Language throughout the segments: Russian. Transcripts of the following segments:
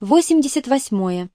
88.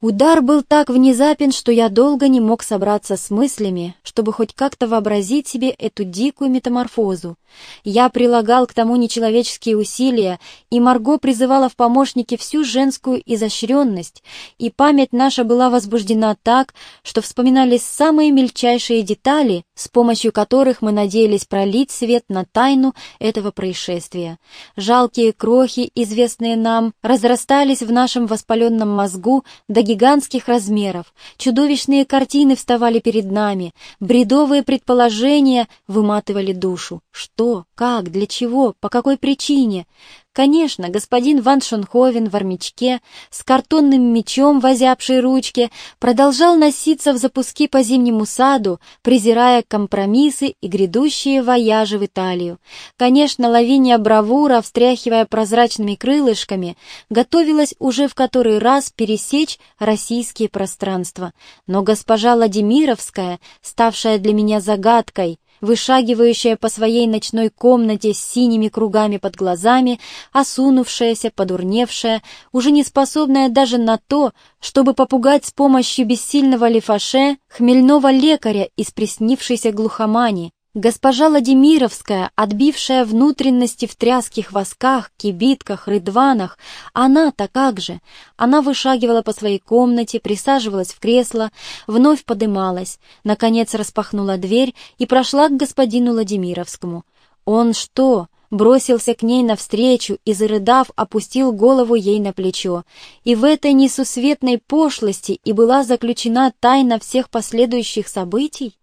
Удар был так внезапен, что я долго не мог собраться с мыслями, чтобы хоть как-то вообразить себе эту дикую метаморфозу. Я прилагал к тому нечеловеческие усилия, и Марго призывала в помощники всю женскую изощренность, и память наша была возбуждена так, что вспоминались самые мельчайшие детали, с помощью которых мы надеялись пролить свет на тайну этого происшествия. Жалкие крохи, известные нам, разрастались в нашем воспаленном мозгу до гигантских размеров, чудовищные картины вставали перед нами, бредовые предположения выматывали душу. Что, как, для чего, по какой причине? Конечно, господин Ван Шонховен в армячке, с картонным мечом в озябшей ручке, продолжал носиться в запуски по зимнему саду, презирая компромиссы и грядущие вояжи в Италию. Конечно, Лавиния Бравура, встряхивая прозрачными крылышками, готовилась уже в который раз пересечь российские пространства. Но госпожа Владимировская, ставшая для меня загадкой, вышагивающая по своей ночной комнате с синими кругами под глазами, осунувшаяся, подурневшая, уже не способная даже на то, чтобы попугать с помощью бессильного лифаше хмельного лекаря из приснившейся глухомани, Госпожа Владимировская, отбившая внутренности в тряских восках, кибитках, рыдванах, она-то как же? Она вышагивала по своей комнате, присаживалась в кресло, вновь подымалась, наконец распахнула дверь и прошла к господину Владимировскому. Он что? бросился к ней навстречу и, зарыдав, опустил голову ей на плечо. И в этой несусветной пошлости и была заключена тайна всех последующих событий?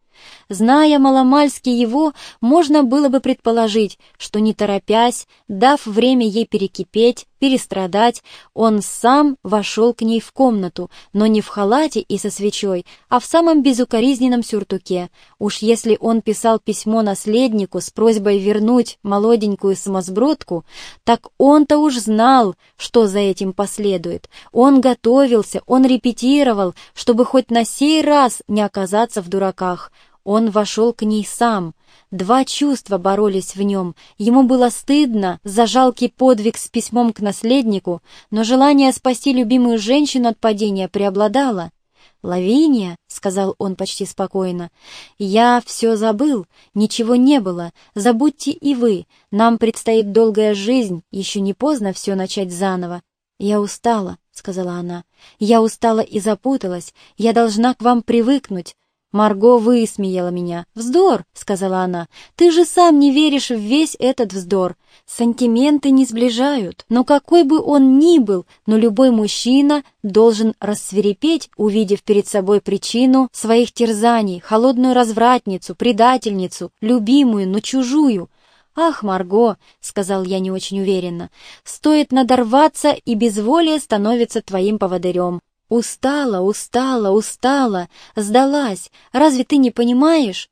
Зная маломальски его, можно было бы предположить, что не торопясь, дав время ей перекипеть, перестрадать, он сам вошел к ней в комнату, но не в халате и со свечой, а в самом безукоризненном сюртуке. Уж если он писал письмо наследнику с просьбой вернуть молоденькую самосбродку, так он-то уж знал, что за этим последует. Он готовился, он репетировал, чтобы хоть на сей раз не оказаться в дураках. Он вошел к ней сам. Два чувства боролись в нем. Ему было стыдно за жалкий подвиг с письмом к наследнику, но желание спасти любимую женщину от падения преобладало. «Лавиния», — сказал он почти спокойно, — «я все забыл, ничего не было, забудьте и вы, нам предстоит долгая жизнь, еще не поздно все начать заново». «Я устала», — сказала она, — «я устала и запуталась, я должна к вам привыкнуть, Марго высмеяла меня. «Вздор!» — сказала она. «Ты же сам не веришь в весь этот вздор. Сантименты не сближают. Но какой бы он ни был, но любой мужчина должен рассверепеть, увидев перед собой причину своих терзаний, холодную развратницу, предательницу, любимую, но чужую». «Ах, Марго!» — сказал я не очень уверенно. «Стоит надорваться, и безволие становится твоим поводырем. Устала, устала, устала, сдалась. Разве ты не понимаешь?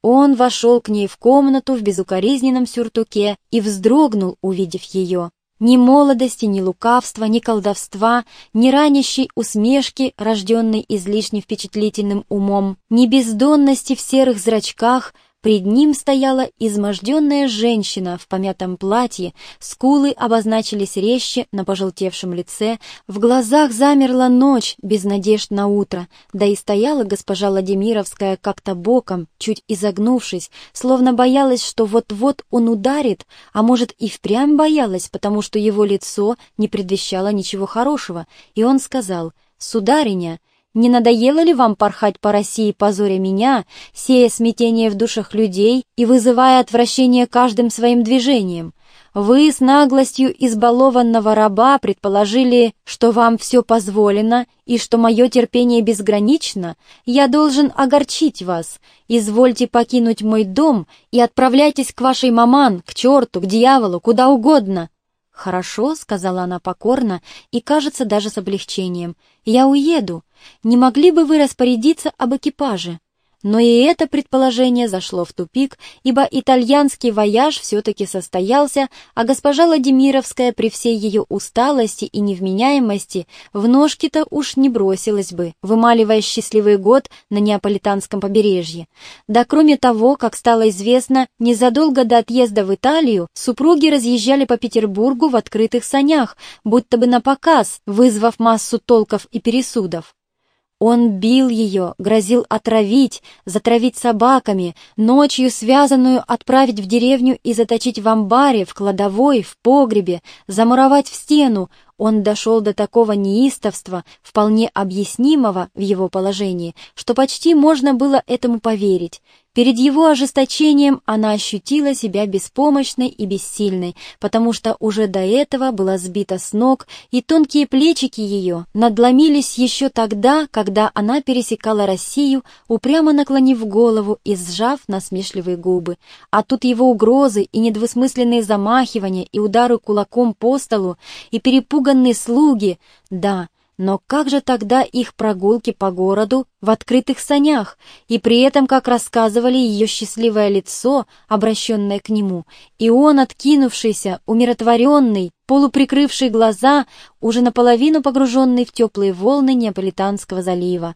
Он вошел к ней в комнату в безукоризненном сюртуке и вздрогнул, увидев ее. Ни молодости, ни лукавства, ни колдовства, ни ранящей усмешки, рожденной излишне впечатлительным умом, ни бездонности в серых зрачках — Пред ним стояла изможденная женщина в помятом платье, скулы обозначились резче на пожелтевшем лице, в глазах замерла ночь без надежд на утро, да и стояла госпожа Владимировская как-то боком, чуть изогнувшись, словно боялась, что вот-вот он ударит, а может и впрямь боялась, потому что его лицо не предвещало ничего хорошего, и он сказал «Сударыня, не надоело ли вам порхать по России, позоря меня, сея смятение в душах людей и вызывая отвращение каждым своим движением? Вы с наглостью избалованного раба предположили, что вам все позволено и что мое терпение безгранично. Я должен огорчить вас. Извольте покинуть мой дом и отправляйтесь к вашей маман, к черту, к дьяволу, куда угодно». «Хорошо», — сказала она покорно и, кажется, даже с облегчением. «Я уеду. Не могли бы вы распорядиться об экипаже?» Но и это предположение зашло в тупик, ибо итальянский вояж все-таки состоялся, а госпожа Владимировская при всей ее усталости и невменяемости в ножки-то уж не бросилась бы, вымаливая счастливый год на неаполитанском побережье. Да кроме того, как стало известно, незадолго до отъезда в Италию супруги разъезжали по Петербургу в открытых санях, будто бы на показ, вызвав массу толков и пересудов. Он бил ее, грозил отравить, затравить собаками, ночью связанную отправить в деревню и заточить в амбаре, в кладовой, в погребе, замуровать в стену, он дошел до такого неистовства, вполне объяснимого в его положении, что почти можно было этому поверить. Перед его ожесточением она ощутила себя беспомощной и бессильной, потому что уже до этого была сбита с ног, и тонкие плечики ее надломились еще тогда, когда она пересекала Россию, упрямо наклонив голову и сжав насмешливые губы. А тут его угрозы и недвусмысленные замахивания и удары кулаком по столу, и перепуганные испуганные слуги, да, но как же тогда их прогулки по городу в открытых санях, и при этом, как рассказывали, ее счастливое лицо, обращенное к нему, и он, откинувшийся, умиротворенный, полуприкрывший глаза, уже наполовину погруженный в теплые волны Неаполитанского залива.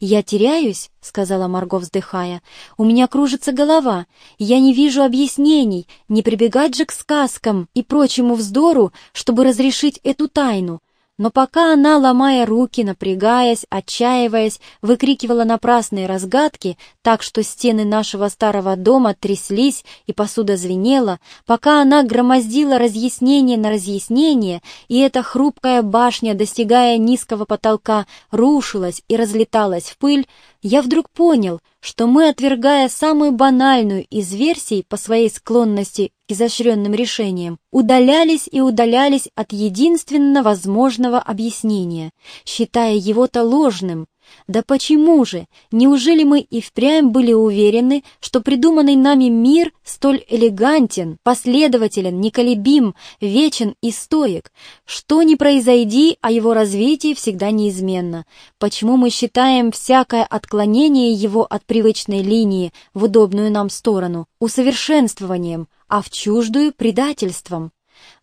«Я теряюсь», — сказала Марго, вздыхая. «У меня кружится голова. Я не вижу объяснений. Не прибегать же к сказкам и прочему вздору, чтобы разрешить эту тайну. Но пока она, ломая руки, напрягаясь, отчаиваясь, выкрикивала напрасные разгадки, так что стены нашего старого дома тряслись и посуда звенела, пока она громоздила разъяснение на разъяснение, и эта хрупкая башня, достигая низкого потолка, рушилась и разлеталась в пыль, я вдруг понял, что мы, отвергая самую банальную из версий по своей склонности к изощренным решениям, удалялись и удалялись от единственно возможного объяснения, считая его-то ложным, да почему же? Неужели мы и впрямь были уверены, что придуманный нами мир столь элегантен, последователен, неколебим, вечен и стоек? Что ни произойди, а его развитие всегда неизменно. Почему мы считаем всякое отклонение его от привычной линии в удобную нам сторону усовершенствованием, а в чуждую предательством?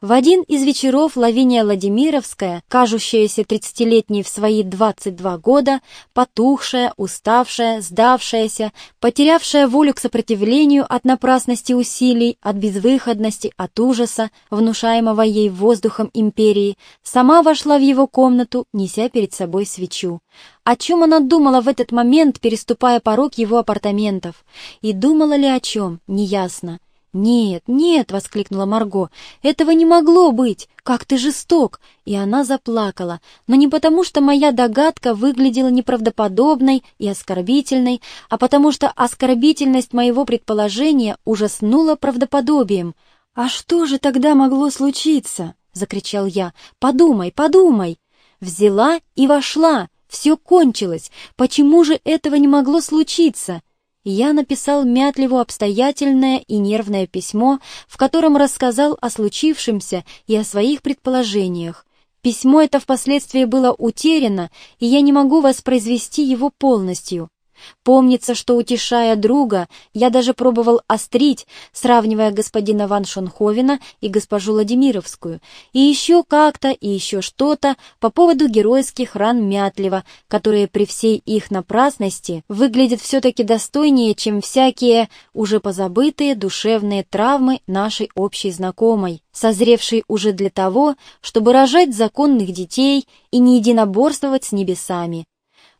В один из вечеров Лавиния Владимировская, кажущаяся тридцатилетней в свои 22 года, потухшая, уставшая, сдавшаяся, потерявшая волю к сопротивлению от напрасности усилий, от безвыходности, от ужаса, внушаемого ей воздухом империи, сама вошла в его комнату, неся перед собой свечу. О чем она думала в этот момент, переступая порог его апартаментов? И думала ли о чем, неясно. «Нет, нет!» — воскликнула Марго. «Этого не могло быть! Как ты жесток!» И она заплакала, но не потому, что моя догадка выглядела неправдоподобной и оскорбительной, а потому что оскорбительность моего предположения ужаснула правдоподобием. «А что же тогда могло случиться?» — закричал я. «Подумай, подумай!» Взяла и вошла. Все кончилось. Почему же этого не могло случиться? Я написал Мятлеву обстоятельное и нервное письмо, в котором рассказал о случившемся и о своих предположениях. Письмо это впоследствии было утеряно, и я не могу воспроизвести его полностью. Помнится, что, утешая друга, я даже пробовал острить, сравнивая господина Ван Шонховена и госпожу Владимировскую, и еще как-то, и еще что-то по поводу геройских ран Мятлева, которые при всей их напрасности выглядят все-таки достойнее, чем всякие уже позабытые душевные травмы нашей общей знакомой, созревшей уже для того, чтобы рожать законных детей и не единоборствовать с небесами.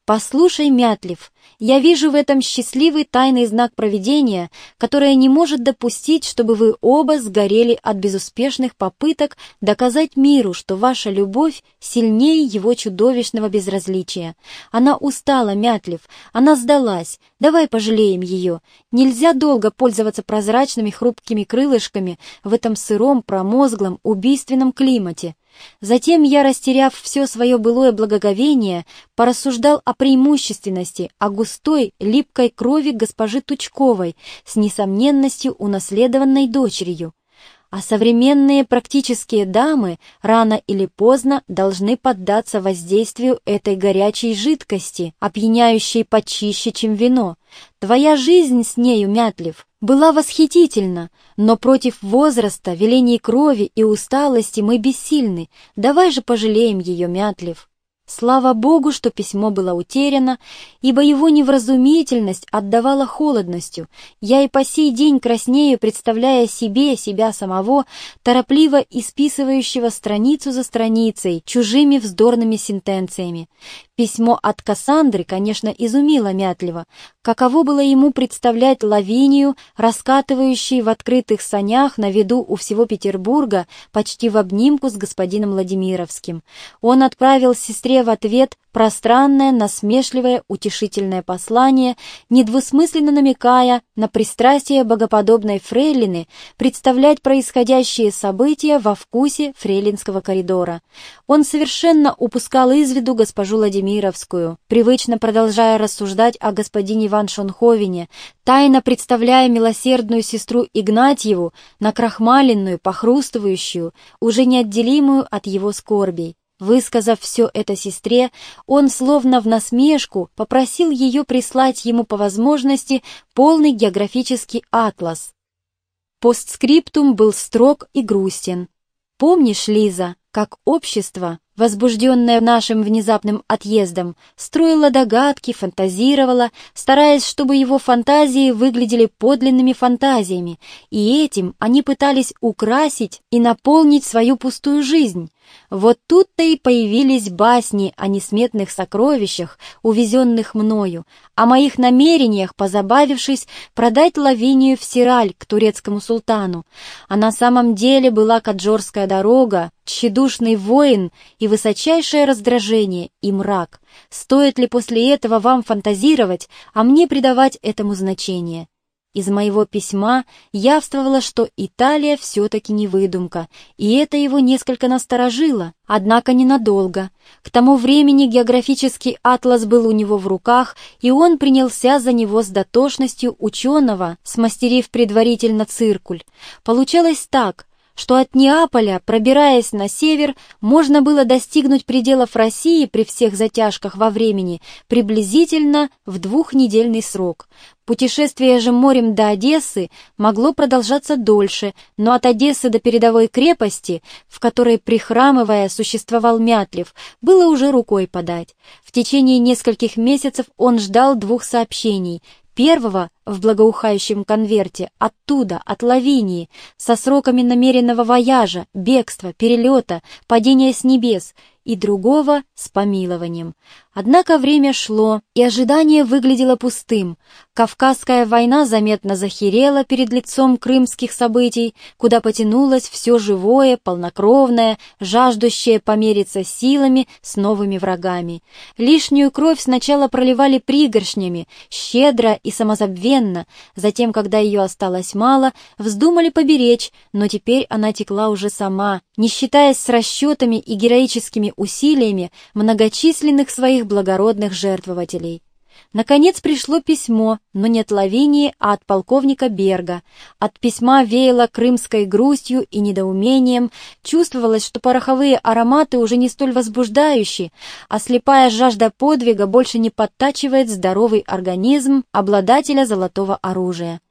«Послушай, Мятлив, я вижу в этом счастливый тайный знак провидения, которое не может допустить, чтобы вы оба сгорели от безуспешных попыток доказать миру, что ваша любовь сильнее его чудовищного безразличия. Она устала, Мятлив, она сдалась, давай пожалеем ее. Нельзя долго пользоваться прозрачными хрупкими крылышками в этом сыром, промозглом, убийственном климате». Затем я, растеряв все свое былое благоговение, порассуждал о преимущественности, о густой, липкой крови госпожи Тучковой с несомненностью унаследованной дочерью. А современные практические дамы рано или поздно должны поддаться воздействию этой горячей жидкости, опьяняющей почище, чем вино. Твоя жизнь с нею, Мятлив, была восхитительна, но против возраста, велений крови и усталости мы бессильны. Давай же пожалеем ее, Мятлив. Слава Богу, что письмо было утеряно, ибо его невразумительность отдавала холодностью. Я и по сей день краснею, представляя себе себя самого, торопливо исписывающего страницу за страницей, чужими вздорными сентенциями. Письмо от Кассандры, конечно, изумило Мятлева. Каково было ему представлять Лавинию, раскатывающей в открытых санях на виду у всего Петербурга, почти в обнимку с господином Владимировским. Он отправил сестре в ответ пространное, насмешливое, утешительное послание, недвусмысленно намекая на пристрастие богоподобной фрейлины представлять происходящие события во вкусе фрейлинского коридора. Он совершенно упускал из виду госпожу Владимировскую, привычно продолжая рассуждать о господине Иван Шонховине, тайно представляя милосердную сестру Игнатьеву, накрахмаленную, похрустывающую, уже неотделимую от его скорбей. Высказав все это сестре, он, словно в насмешку, попросил ее прислать ему по возможности полный географический атлас. Постскриптум был строг и грустен. «Помнишь, Лиза, как общество, возбужденное нашим внезапным отъездом, строило догадки, фантазировало, стараясь, чтобы его фантазии выглядели подлинными фантазиями, и этим они пытались украсить и наполнить свою пустую жизнь?» Вот тут-то и появились басни о несметных сокровищах, увезенных мною, о моих намерениях, позабавившись, продать Лавинию в Сираль к турецкому султану. А на самом деле была Каджорская дорога, тщедушный воин и высочайшее раздражение и мрак. Стоит ли после этого вам фантазировать, а мне придавать этому значение? Из моего письма явствовало, что Италия все-таки не выдумка, и это его несколько насторожило, однако ненадолго. К тому времени географический атлас был у него в руках, и он принялся за него с дотошностью ученого, смастерив предварительно циркуль. Получалось так — что от Неаполя, пробираясь на север, можно было достигнуть пределов России при всех затяжках во времени приблизительно в двухнедельный срок. Путешествие же морем до Одессы могло продолжаться дольше, но от Одессы до передовой крепости, в которой, прихрамывая, существовал Мятлев, было уже рукой подать. В течение нескольких месяцев он ждал двух сообщений Первого в благоухающем конверте, оттуда, от Лавинии, со сроками намеренного вояжа, бегства, перелета, падения с небес, и другого с помилованием. Однако время шло, и ожидание выглядело пустым. Кавказская война заметно захерела перед лицом крымских событий, куда потянулось все живое, полнокровное, жаждущее помериться силами с новыми врагами. Лишнюю кровь сначала проливали пригоршнями, щедро и самозабвенно, затем, когда ее осталось мало, вздумали поберечь, но теперь она текла уже сама, не считаясь с расчетами и героическими усилиями многочисленных своих благородных жертвователей. Наконец пришло письмо, но не от Лавинии, а от полковника Берга. От письма веяло крымской грустью и недоумением, чувствовалось, что пороховые ароматы уже не столь возбуждающие, а слепая жажда подвига больше не подтачивает здоровый организм обладателя золотого оружия.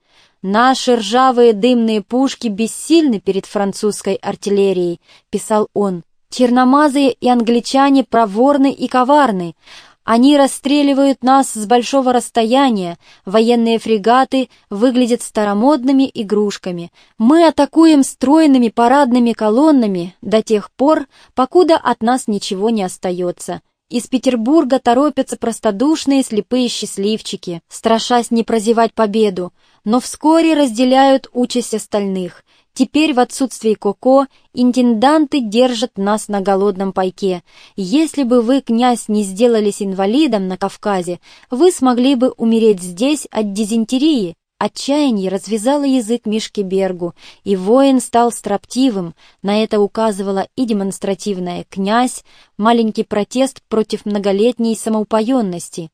«Наши ржавые дымные пушки бессильны перед французской артиллерией», — писал он. Черномазые и англичане проворны и коварны. Они расстреливают нас с большого расстояния, военные фрегаты выглядят старомодными игрушками. Мы атакуем стройными парадными колоннами до тех пор, покуда от нас ничего не остается. Из Петербурга торопятся простодушные слепые счастливчики, страшась не прозевать победу, но вскоре разделяют участь остальных. Теперь в отсутствии Коко интенданты держат нас на голодном пайке. Если бы вы, князь, не сделались инвалидом на Кавказе, вы смогли бы умереть здесь от дизентерии. Отчаяние развязало язык Мишке Бергу, и воин стал строптивым. На это указывала и демонстративная «князь», маленький протест против многолетней самоупоенности.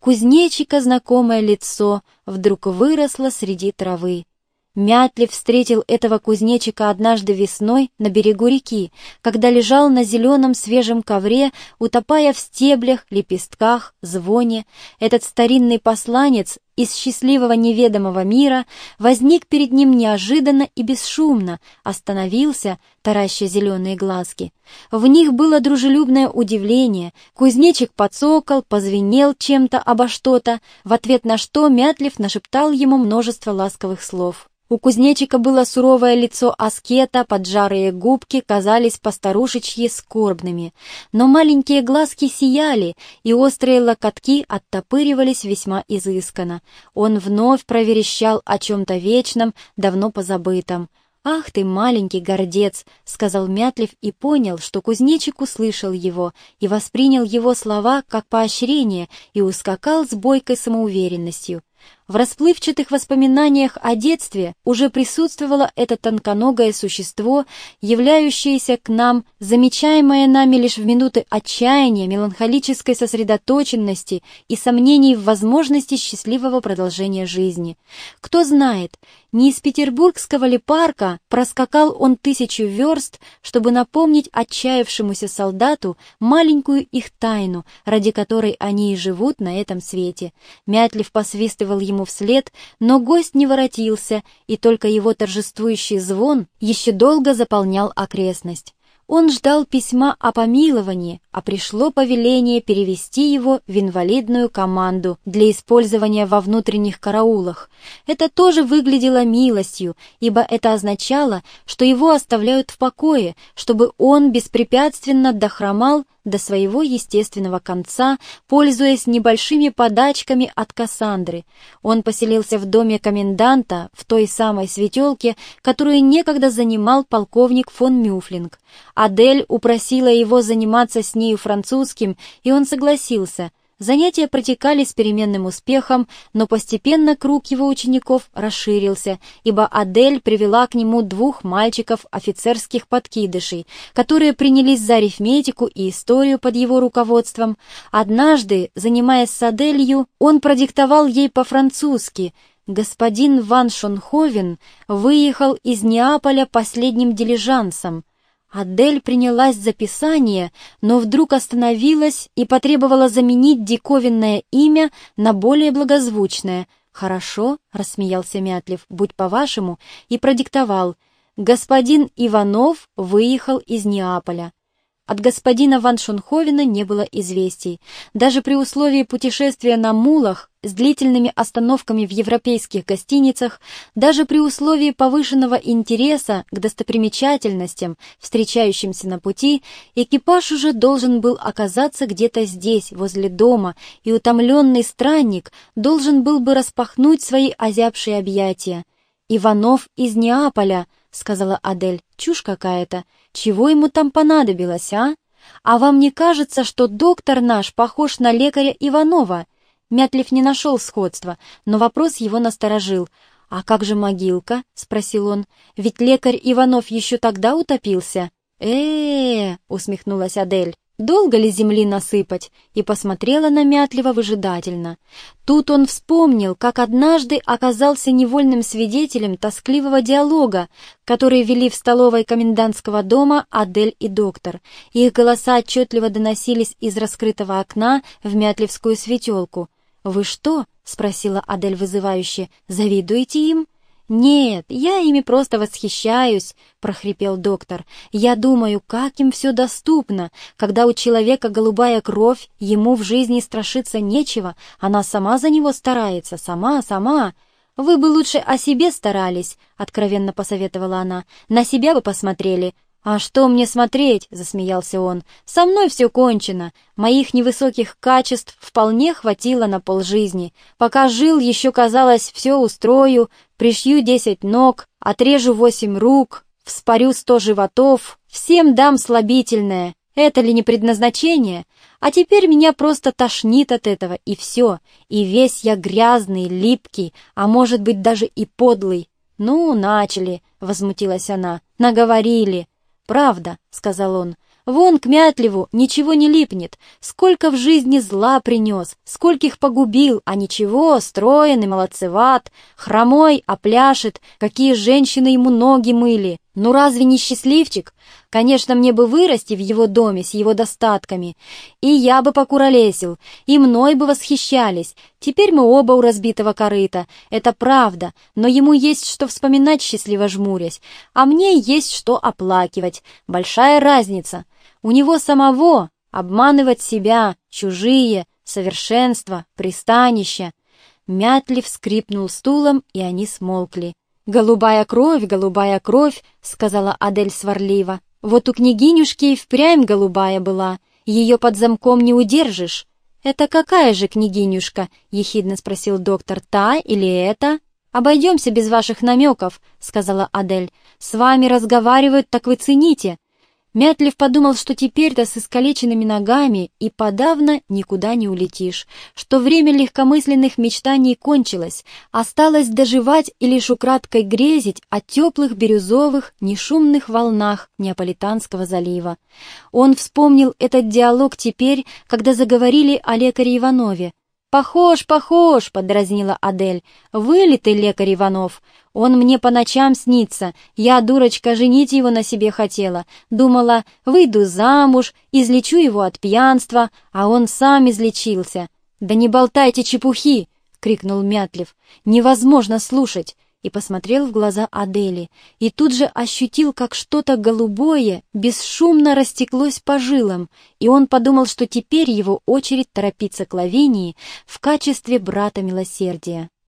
Кузнечика знакомое лицо вдруг выросло среди травы. Мятлив встретил этого кузнечика однажды весной на берегу реки, когда лежал на зеленом свежем ковре, утопая в стеблях, лепестках, звоне. Этот старинный посланец из счастливого неведомого мира возник перед ним неожиданно и бесшумно, остановился, тараща зеленые глазки. В них было дружелюбное удивление, кузнечик подсокол, позвенел чем-то обо что-то, в ответ на что Мятлив нашептал ему множество ласковых слов. У кузнечика было суровое лицо аскета, поджарые губки казались постарушечьи скорбными, но маленькие глазки сияли, и острые локотки оттопыривались весьма изысканно. Он вновь проверещал о чем-то вечном, давно позабытом. «Ах ты, маленький гордец!» — сказал Мятлев и понял, что кузнечик услышал его и воспринял его слова как поощрение и ускакал с бойкой самоуверенностью. В расплывчатых воспоминаниях о детстве уже присутствовало это тонконогое существо, являющееся к нам, замечаемое нами лишь в минуты отчаяния, меланхолической сосредоточенности и сомнений в возможности счастливого продолжения жизни. Кто знает, не из петербургского ли парка проскакал он тысячу верст, чтобы напомнить отчаявшемуся солдату маленькую их тайну, ради которой они и живут на этом свете. Мятлив посвистывал ему ему вслед, но гость не воротился, и только его торжествующий звон еще долго заполнял окрестность. Он ждал письма о помиловании, а пришло повеление перевести его в инвалидную команду для использования во внутренних караулах. Это тоже выглядело милостью, ибо это означало, что его оставляют в покое, чтобы он беспрепятственно дохромал до своего естественного конца, пользуясь небольшими подачками от Кассандры. Он поселился в доме коменданта в той самой светелке, которую некогда занимал полковник фон Мюфлинг. Адель упросила его заниматься с нею французским, и он согласился — Занятия протекали с переменным успехом, но постепенно круг его учеников расширился, ибо Адель привела к нему двух мальчиков офицерских подкидышей, которые принялись за арифметику и историю под его руководством. Однажды, занимаясь с Аделью, он продиктовал ей по-французски «Господин Ван Шонховен выехал из Неаполя последним дилижансом». Адель принялась за писание, но вдруг остановилась и потребовала заменить диковинное имя на более благозвучное. «Хорошо», — рассмеялся Мятлев, — «будь по-вашему», и продиктовал. «Господин Иванов выехал из Неаполя». От господина Ван Шунховена не было известий. Даже при условии путешествия на мулах с длительными остановками в европейских гостиницах, даже при условии повышенного интереса к достопримечательностям, встречающимся на пути, экипаж уже должен был оказаться где-то здесь, возле дома, и утомленный странник должен был бы распахнуть свои озябшие объятия. «Иванов из Неаполя», — сказала Адель, — «чушь какая-то». Чего ему там понадобилось, а? А вам не кажется, что доктор наш похож на лекаря Иванова?» Мятлев не нашел сходства, но вопрос его насторожил. «А как же могилка?» — спросил он. «Ведь лекарь Иванов еще тогда утопился». «Э-э-э!» — усмехнулась Адель. Долго ли земли насыпать? И посмотрела на Мятлева выжидательно. Тут он вспомнил, как однажды оказался невольным свидетелем тоскливого диалога, который вели в столовой комендантского дома Адель и доктор. Их голоса отчетливо доносились из раскрытого окна в Мятлевскую светелку. «Вы что?» — спросила Адель вызывающе. «Завидуете им?» «Нет, я ими просто восхищаюсь», — прохрипел доктор. «Я думаю, как им все доступно. Когда у человека голубая кровь, ему в жизни страшиться нечего, она сама за него старается, сама, сама». «Вы бы лучше о себе старались», — откровенно посоветовала она. «На себя бы посмотрели. «А что мне смотреть?» — засмеялся он. «Со мной все кончено. Моих невысоких качеств вполне хватило на полжизни. Пока жил, еще казалось, все устрою, пришью десять ног, отрежу восемь рук, вспорю сто животов, всем дам слабительное. Это ли не предназначение? А теперь меня просто тошнит от этого, и все. И весь я грязный, липкий, а может быть даже и подлый. «Ну, начали», — возмутилась она, — «наговорили». «Правда», — сказал он, — Вон к Мятлеву ничего не липнет. Сколько в жизни зла принес, скольких погубил, а ничего, строен и молодцеват, хромой, опляшет, какие женщины ему ноги мыли. Ну разве не счастливчик? Конечно, мне бы вырасти в его доме с его достатками, и я бы покуролесил, и мной бы восхищались. Теперь мы оба у разбитого корыта, это правда, но ему есть что вспоминать, счастливо жмурясь, а мне есть что оплакивать. Большая разница. У него самого обманывать себя, чужие, совершенство, пристанище. Мятлив скрипнул стулом, и они смолкли. «Голубая кровь, голубая кровь», — сказала Адель сварливо. «Вот у княгинюшки и впрямь голубая была, ее под замком не удержишь». «Это какая же княгинюшка?» — ехидно спросил доктор. «Та или эта?» «Обойдемся без ваших намеков», — сказала Адель. «С вами разговаривают, так вы цените. Мятлев подумал, что теперь-то с искалеченными ногами и подавно никуда не улетишь, что время легкомысленных мечтаний кончилось, осталось доживать и лишь украдкой грезить о теплых бирюзовых, нешумных волнах Неаполитанского залива. Он вспомнил этот диалог теперь, когда заговорили о лекаре Иванове. «Похож, похож!» — подразнила Адель. «Вылитый лекарь Иванов. Он мне по ночам снится. Я, дурочка, женить его на себе хотела. Думала, выйду замуж, излечу его от пьянства, а он сам излечился». «Да не болтайте чепухи!» — крикнул Мятлев. «Невозможно слушать и посмотрел в глаза Адели, и тут же ощутил, как что-то голубое бесшумно растеклось по жилам, и он подумал, что теперь его очередь торопиться к Лавинии в качестве брата милосердия.